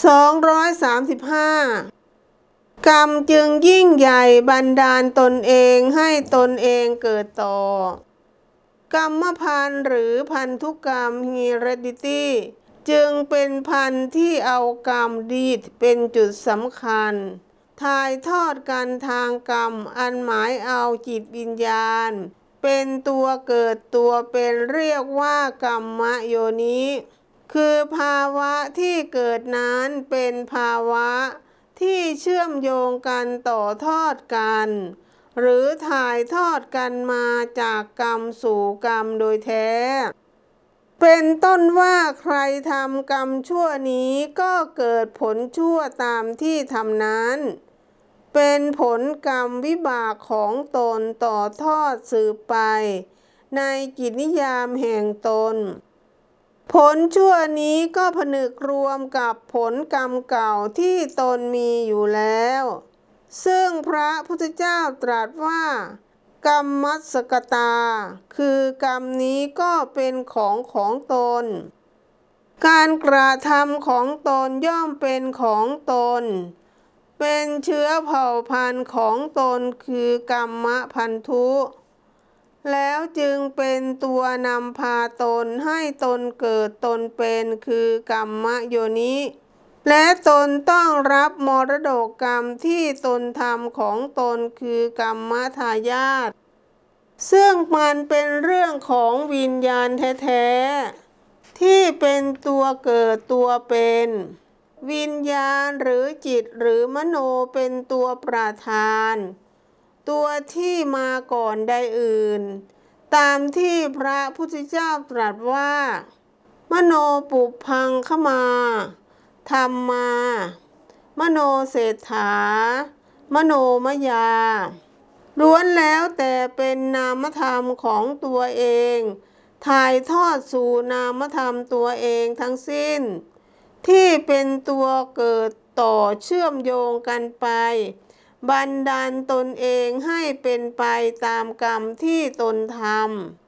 235 กรรมจึงยิ่งใหญ่บันดาลตนเองให้ตนเองเกิดต่อ กรรมพันธ์หรือพันธุกรรม heredity จึงเป็นพันธ์ที่เอากรรมดีดเป็นจุดสำคัญ ถ่ายทอดกันทางกรรมอันหมายเอาจิตวิญญาณ เป็นตัวเกิดตัวเป็นเรียกว่ากรรมโยนิ คือภาวะที่เกิดนั้นเป็นภาวะที่เชื่อมโยงกันต่อทอดกัน หรือถ่ายทอดกันมาจากกรรมสู่กรรมโดยแท้ เป็นต้นว่าใครทำกรรมชั่วนี้ก็เกิดผลชั่วตามที่ทำนั้น เป็นผลกรรมวิบากของตนต่อทอดสืบไป ในกิจนิยามแห่งตน ผลชั่วนี้ก็ผนึกรวมกับผลกรรมเก่าที่ตนมีอยู่แล้ว ซึ่งพระพุทธเจ้าตรัสว่า กรรมมัสกตา คือกรรมนี้ก็เป็นของของตน การกระทำของตนย่อมเป็นของตน เป็นเชื้อเผ่าพันธุ์ของตนคือกรรมพันธุ แล้วจึงเป็นตัวนำพาตนให้ตนเกิดตนเป็นคือกรรมโยนิและตนต้องรับมรดกกรรมที่ตนทำของตนคือกรรมทายาทซึ่งมันเป็นเรื่องของวิญญาณแท้ๆ ที่เป็นตัวเกิดตัวเป็น วิญญาณหรือจิตหรือมโนเป็นตัวประธาน ตัวที่มาก่อนใดอื่น ตามที่พระพุทธเจ้าตรัสว่า มโนปุพังขมาธรรมา มโนเศรษฐา มโนมยา ล้วนแล้วแต่เป็นนามธรรมของตัวเอง ถ่ายทอดสู่นามธรรมตัวเองทั้งสิ้น ที่เป็นตัวเกิดต่อเชื่อมโยงกันไป บันดาลตนเองให้เป็นไปตามกรรมที่ตนทำ